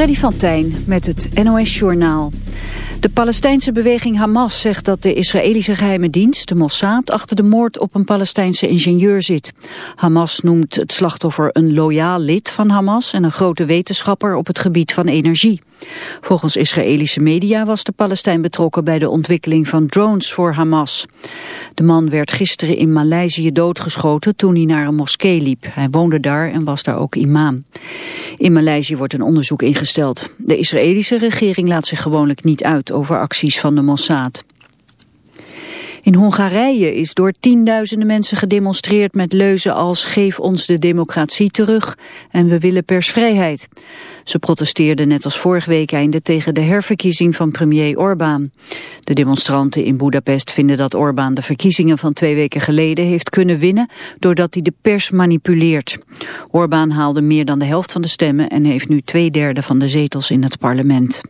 Freddy van Tijn met het NOS-journaal. De Palestijnse beweging Hamas zegt dat de Israëlische geheime dienst, de Mossad, achter de moord op een Palestijnse ingenieur zit. Hamas noemt het slachtoffer een loyaal lid van Hamas en een grote wetenschapper op het gebied van energie. Volgens Israëlische media was de Palestijn betrokken bij de ontwikkeling van drones voor Hamas. De man werd gisteren in Maleisië doodgeschoten toen hij naar een moskee liep. Hij woonde daar en was daar ook imam. In Maleisië wordt een onderzoek ingesteld. De Israëlische regering laat zich gewoonlijk niet uit over acties van de Mossad. In Hongarije is door tienduizenden mensen gedemonstreerd met leuzen als geef ons de democratie terug en we willen persvrijheid. Ze protesteerden net als vorig week einde tegen de herverkiezing van premier Orbán. De demonstranten in Budapest vinden dat Orbán de verkiezingen van twee weken geleden heeft kunnen winnen doordat hij de pers manipuleert. Orbán haalde meer dan de helft van de stemmen en heeft nu twee derde van de zetels in het parlement.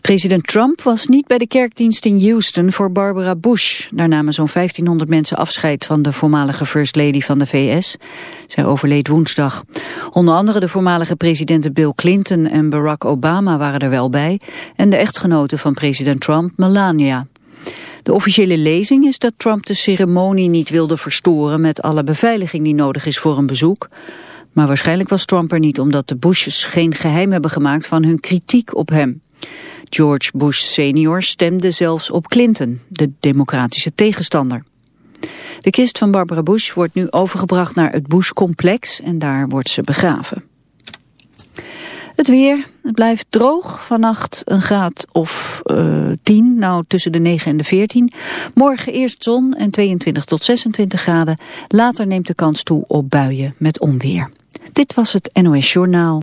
President Trump was niet bij de kerkdienst in Houston voor Barbara Bush. Daar namen zo'n 1500 mensen afscheid van de voormalige First Lady van de VS. Zij overleed woensdag. Onder andere de voormalige presidenten Bill Clinton en Barack Obama waren er wel bij. En de echtgenote van president Trump, Melania. De officiële lezing is dat Trump de ceremonie niet wilde verstoren met alle beveiliging die nodig is voor een bezoek. Maar waarschijnlijk was Trump er niet omdat de Bushes geen geheim hebben gemaakt van hun kritiek op hem. George Bush senior stemde zelfs op Clinton, de democratische tegenstander. De kist van Barbara Bush wordt nu overgebracht naar het Bush-complex en daar wordt ze begraven. Het weer, het blijft droog. Vannacht een graad of uh, eh, 10, nou tussen de 9 en de 14. Morgen eerst zon en 22 tot 26 graden. Later neemt de kans toe op buien met onweer. Dit was het NOS Journaal.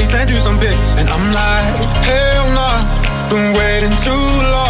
probably send you some pics. And I'm like, hell nah, been waiting too long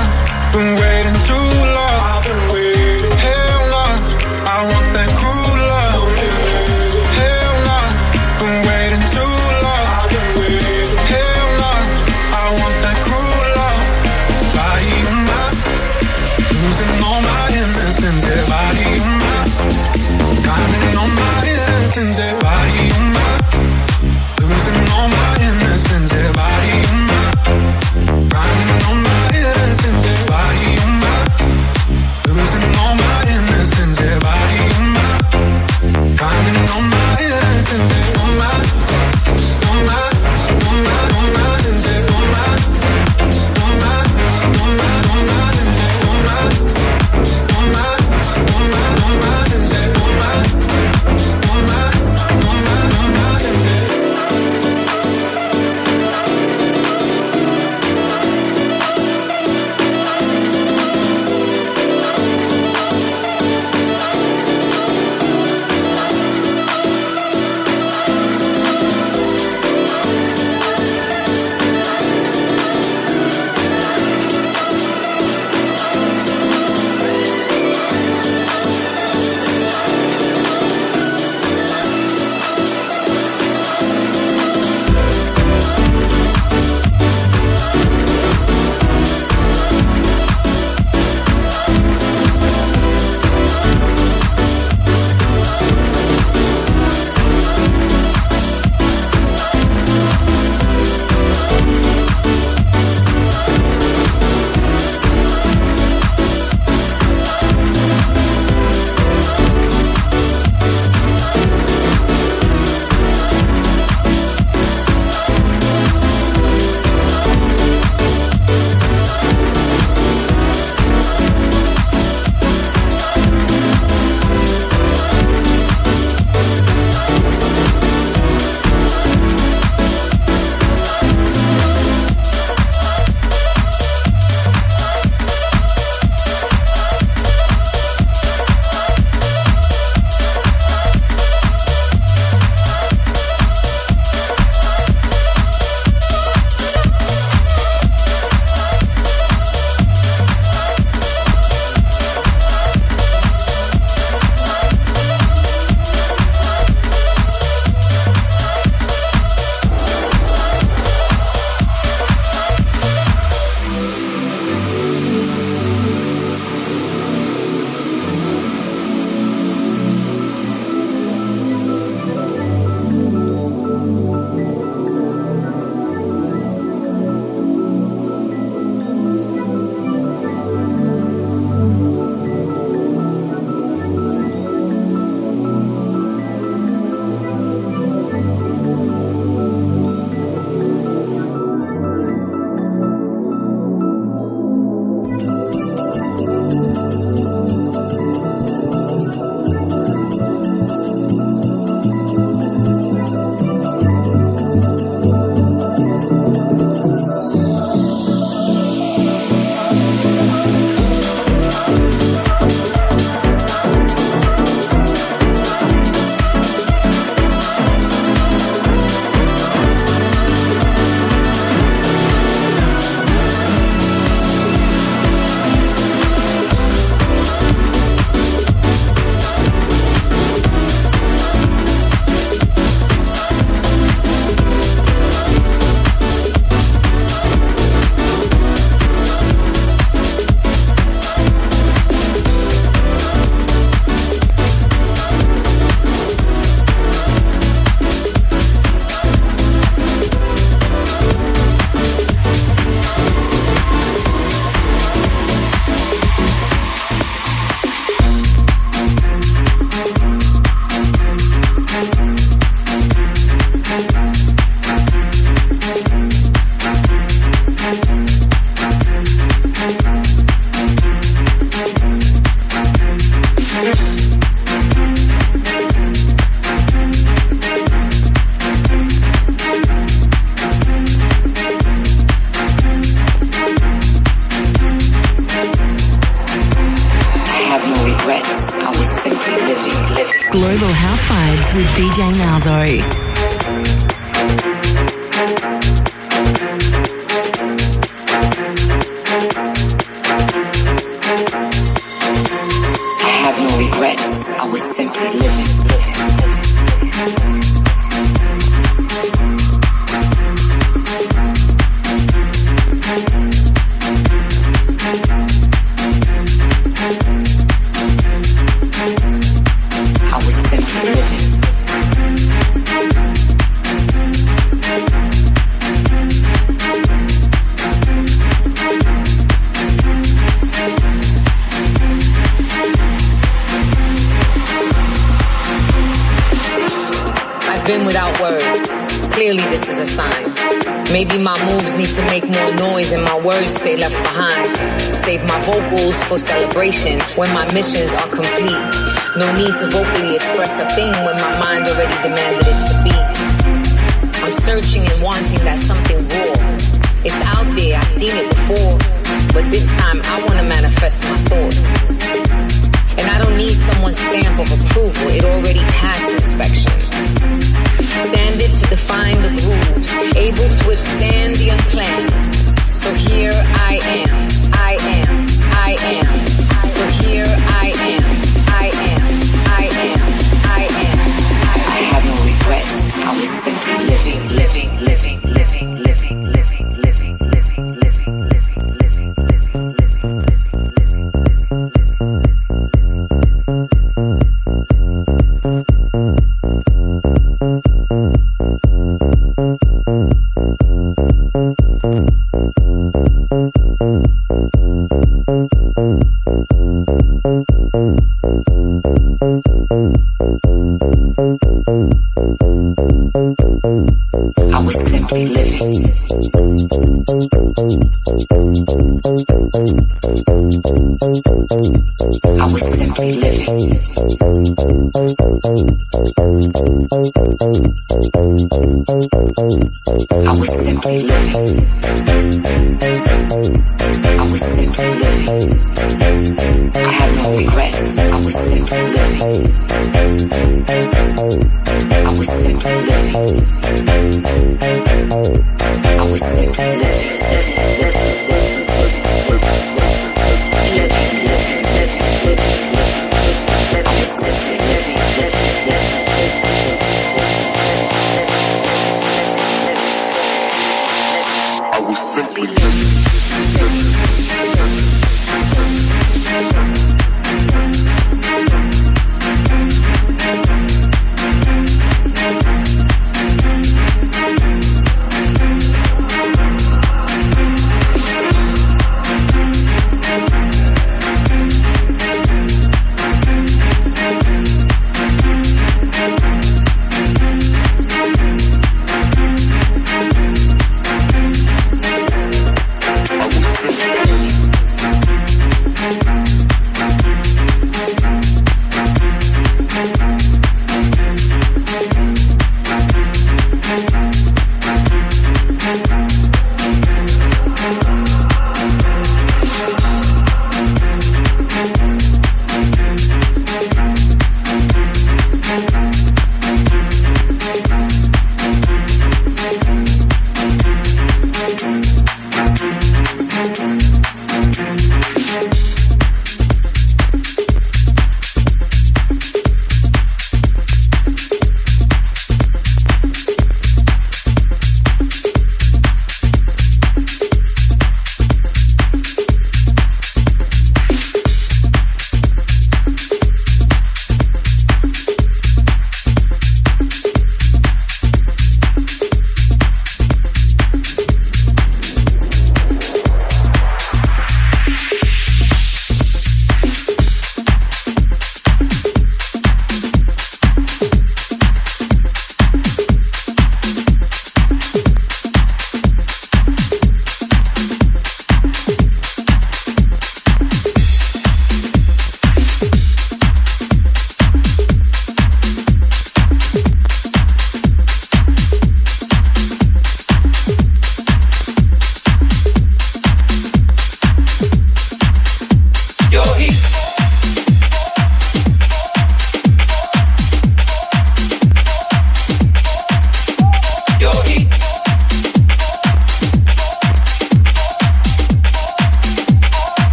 Maybe my moves need to make more noise and my words stay left behind. Save my vocals for celebration when my missions are complete. No need to vocally express a thing when my mind already demanded it to be. I'm searching and wanting that something raw. It's out there, I've seen it before. But this time I wanna manifest my thoughts. I don't need someone's stamp of approval, it already passed inspection sanded to define the grooves, able to withstand the unplanned. So here I am, I am, I am. So here I am, I am, I am, I am. I am. I have no regrets. I was simply living, living, living,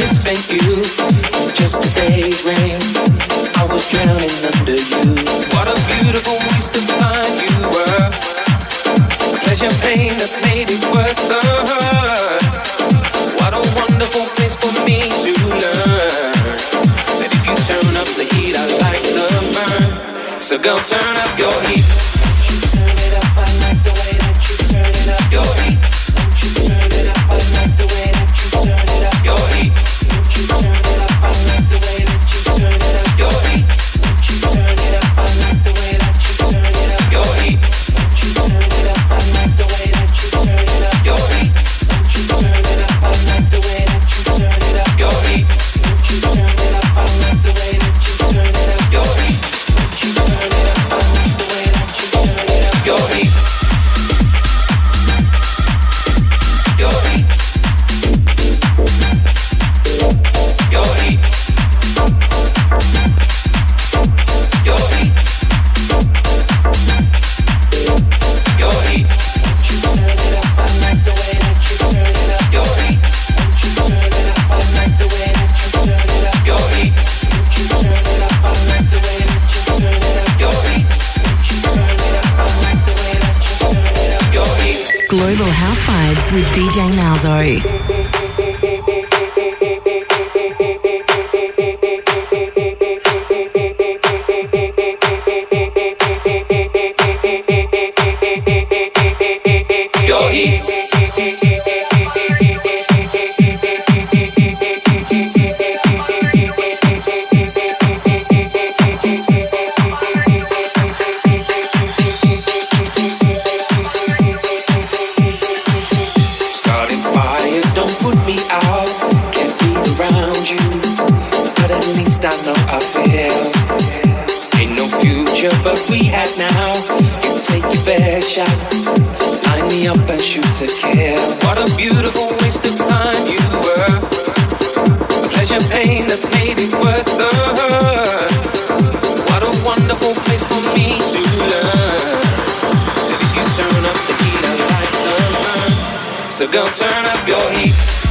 youth. Just a day's rain, I was drowning under you. What a beautiful waste of time you were. Pleasure, pain that made it worth the hurt. What a wonderful place for me to learn if you turn up the heat, I like the burn. So go turn up your heat. with DJ Malzo. shot. Line me up and shoot to kill. What a beautiful waste of time you were. Pleasure pain that made it worth the hurt. What a wonderful place for me to learn. That if you turn up the heat, I like the burn. So go turn up your heat.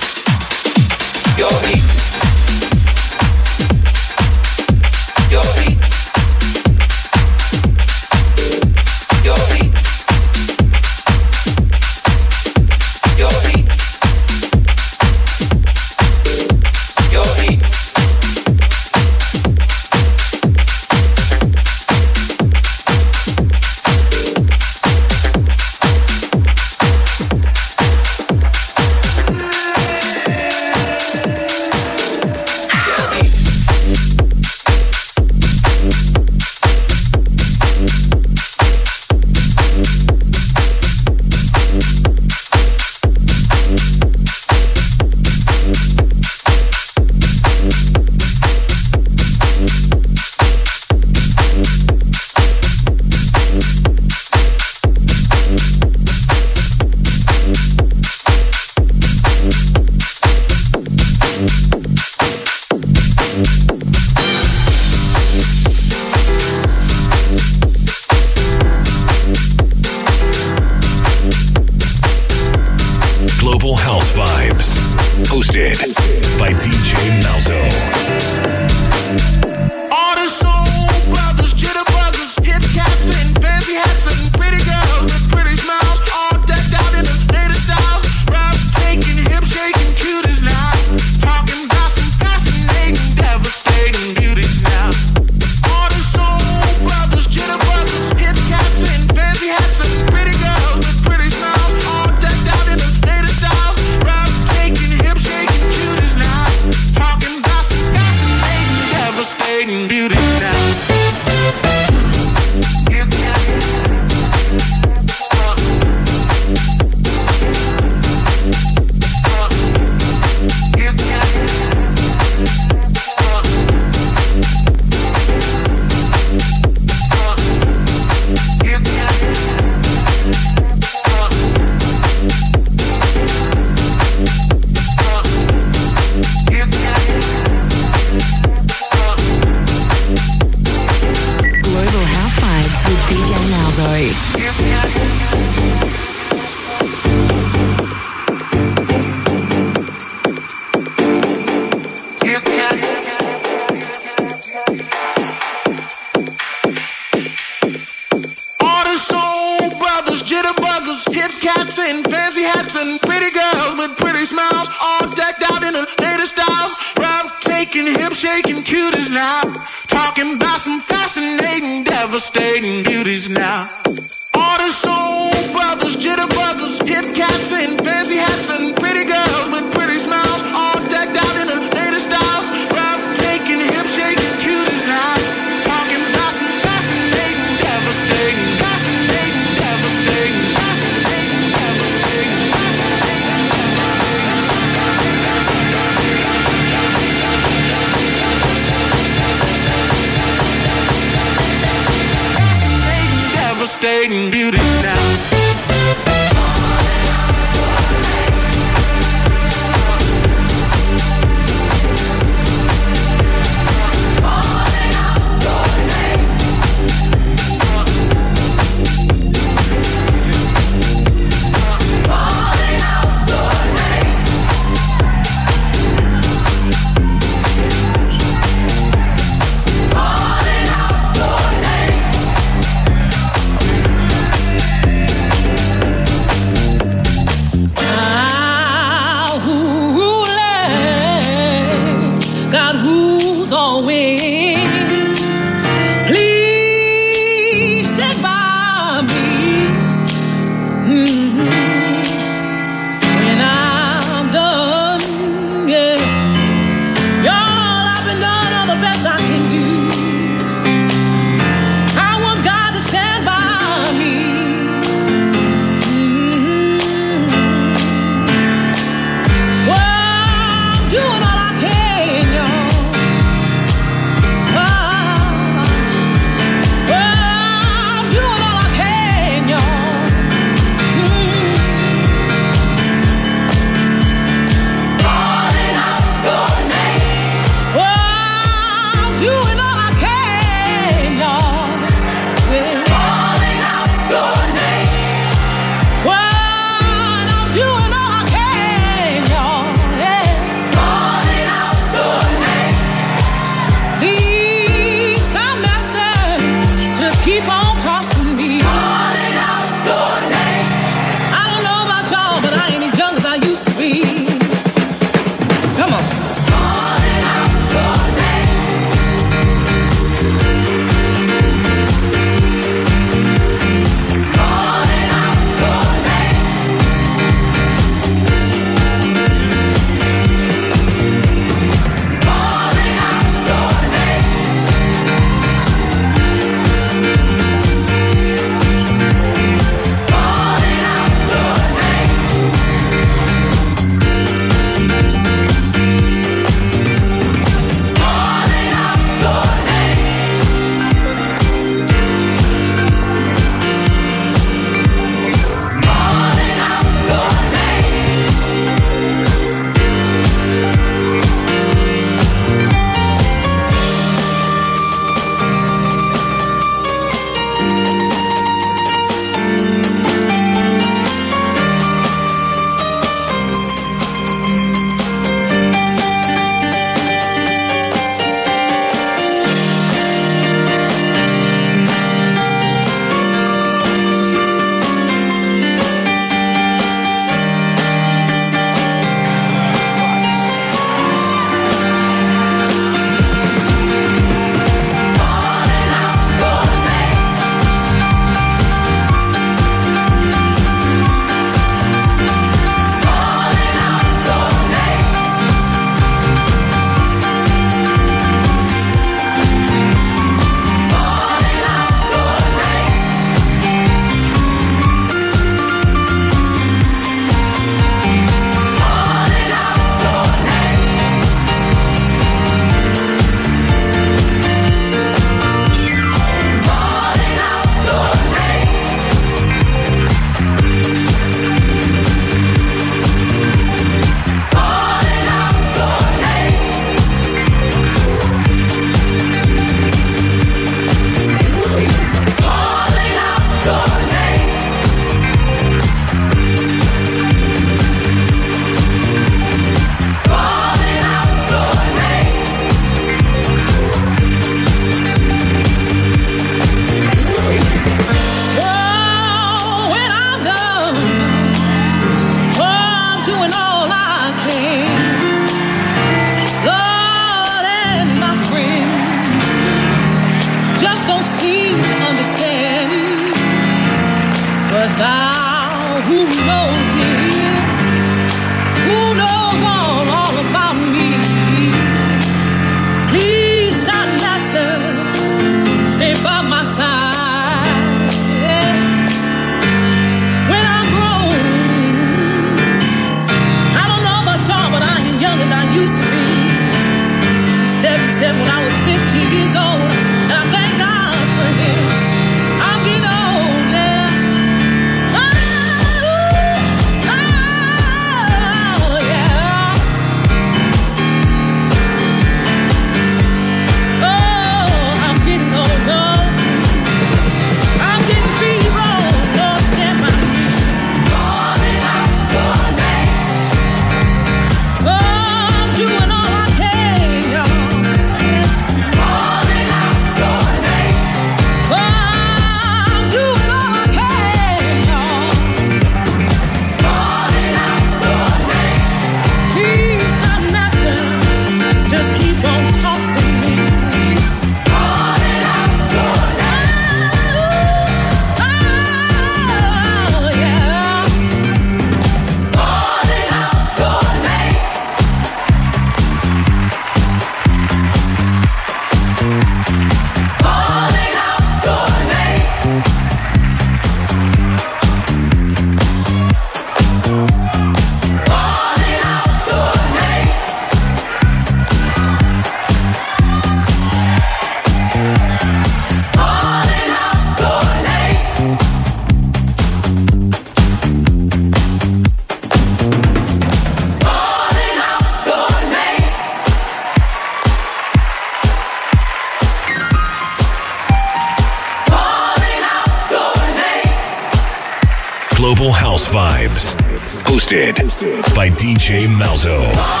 DJ Malzo.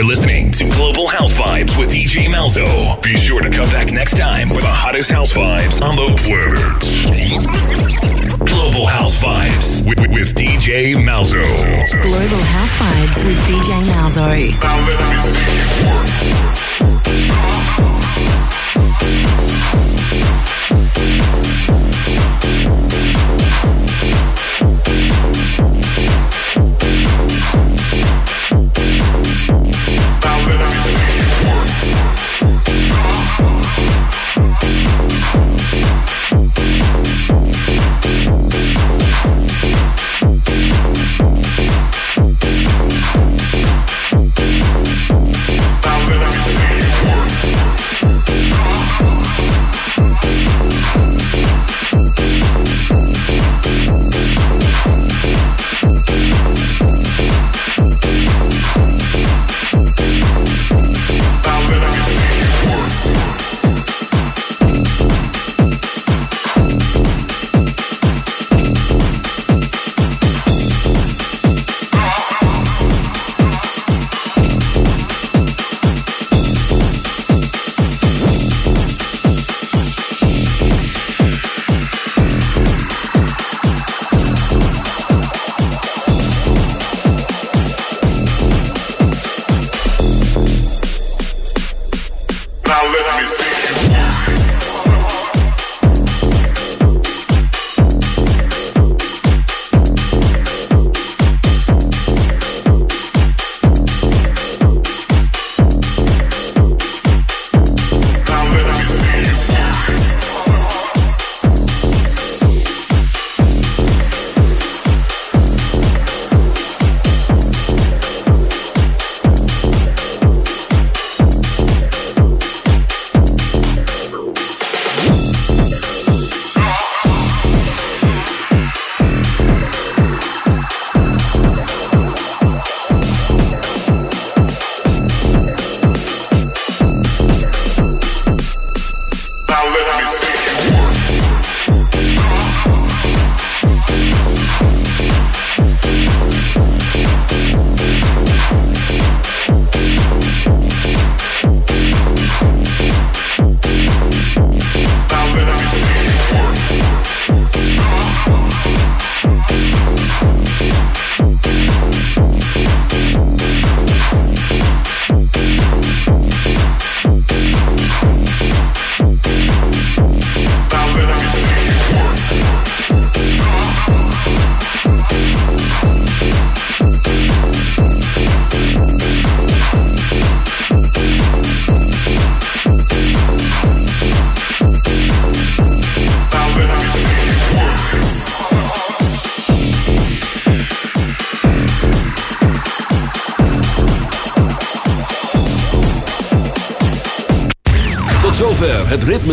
For listening to Global House Vibes with DJ Malzo. Be sure to come back next time for the hottest house vibes on the planet. Global House Vibes with, with, with DJ Malzo. Global House Vibes with DJ Malzo. Now let me see you work.